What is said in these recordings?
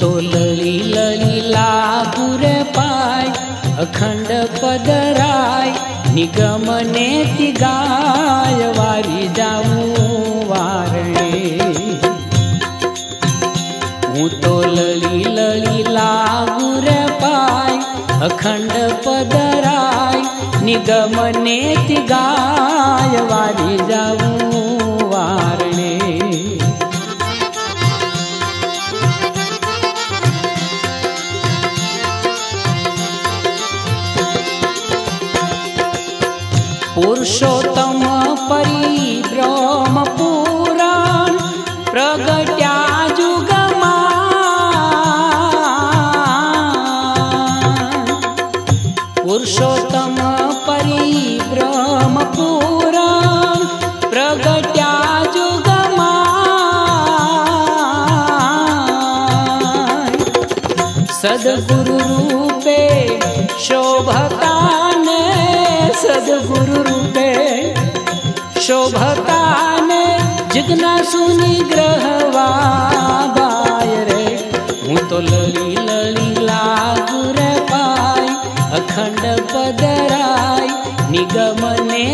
तो लळी लळीला पुरे पाय अखंड पदराय निगमने ती गायवा अखंड पदराय निगमनेति गाय वारी जाऊ वारणे. पुरुषोत्तम परिभ्रम पुराण प्रगट सद्गुरु रूपे शोभताने सद्गुरु रूपे शोभताने जितना सुनी ग्रह बाय रे। हूँ तो लली लली लागू रे पाई, अखंड पदराई निगम ने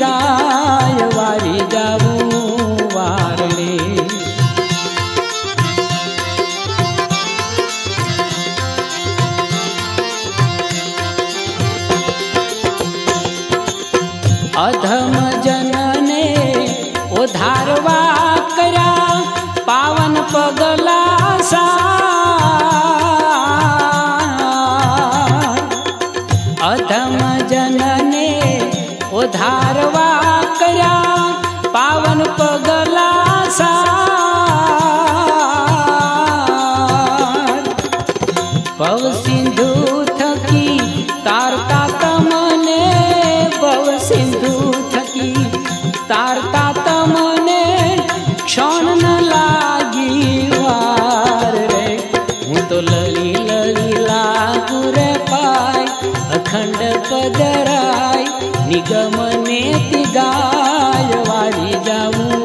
गाय वाली जाऊँ ग मने ती गाय वाडी जाऊ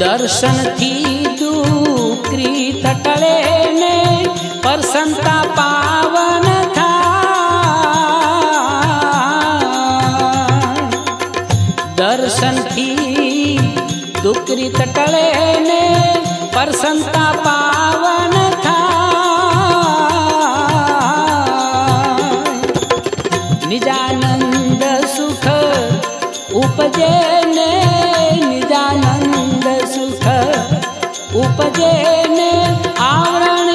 दर्शन थी दूकरी तटले ने पर पावन था। दर्शन थी कले प्रसन्ता पावन था। निजानन्द सुख उपजे ने निजानन्द सुख उपजे ने आवरण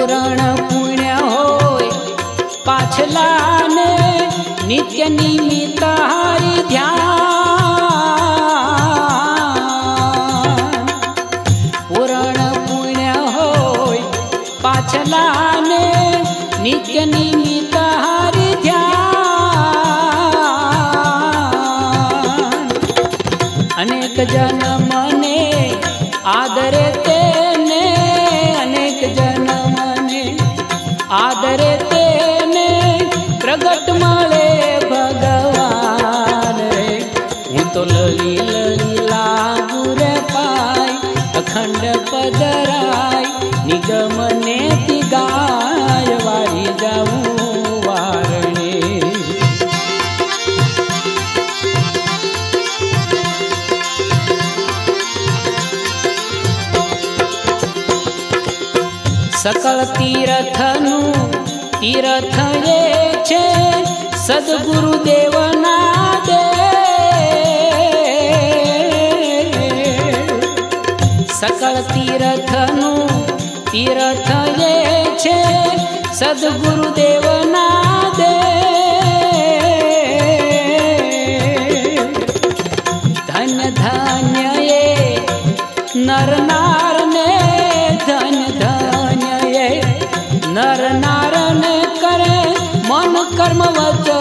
પૂરણ પુણ્ય હોય પાછલાને નિત્ય નિમિત્ત હરિ ધ્યાન પૂરણ પુણ્ય હોય પાછલાને નિત્ય નિમિત્ત प्रगट माले भगवान रे। हूँ तो लली लली लागू रे पाई, अखंड पदराई निगम ने तिगाय वारी जाऊँ सकल तीर्थनु तीरथ ये છે સદગુરુ દેવના દે સકળ તીર્થનું તીર્થ જે છે સદગુરુ દેવના દે karmalacak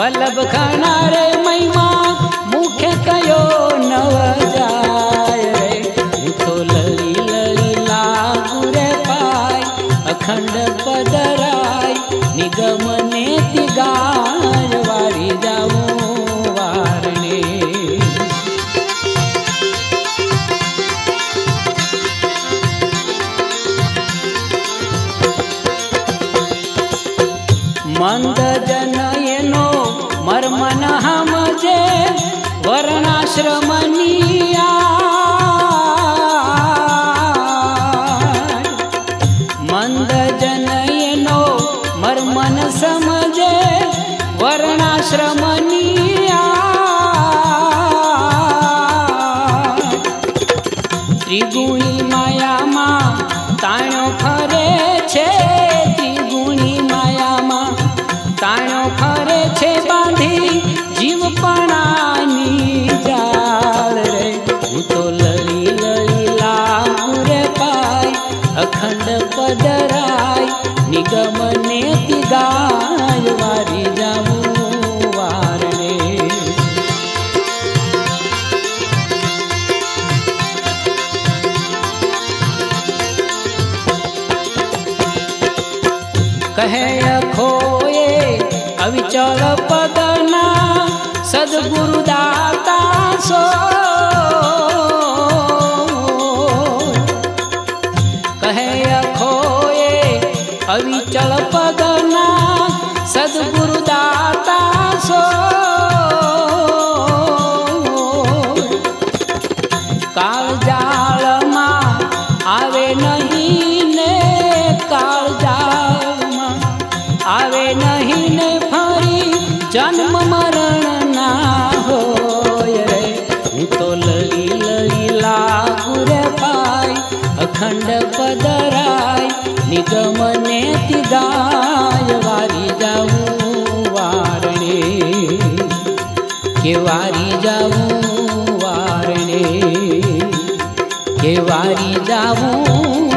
वल्लभ खनारे कहे खोए अविचल पदना सदगुरुदाता सो। कहे खोए अविचल पदना सदगुरुदाता दंड पदराय निगमने तिदाय वारी जाऊ वारणे. केवारी जाऊ वारणे. केवारी जाऊ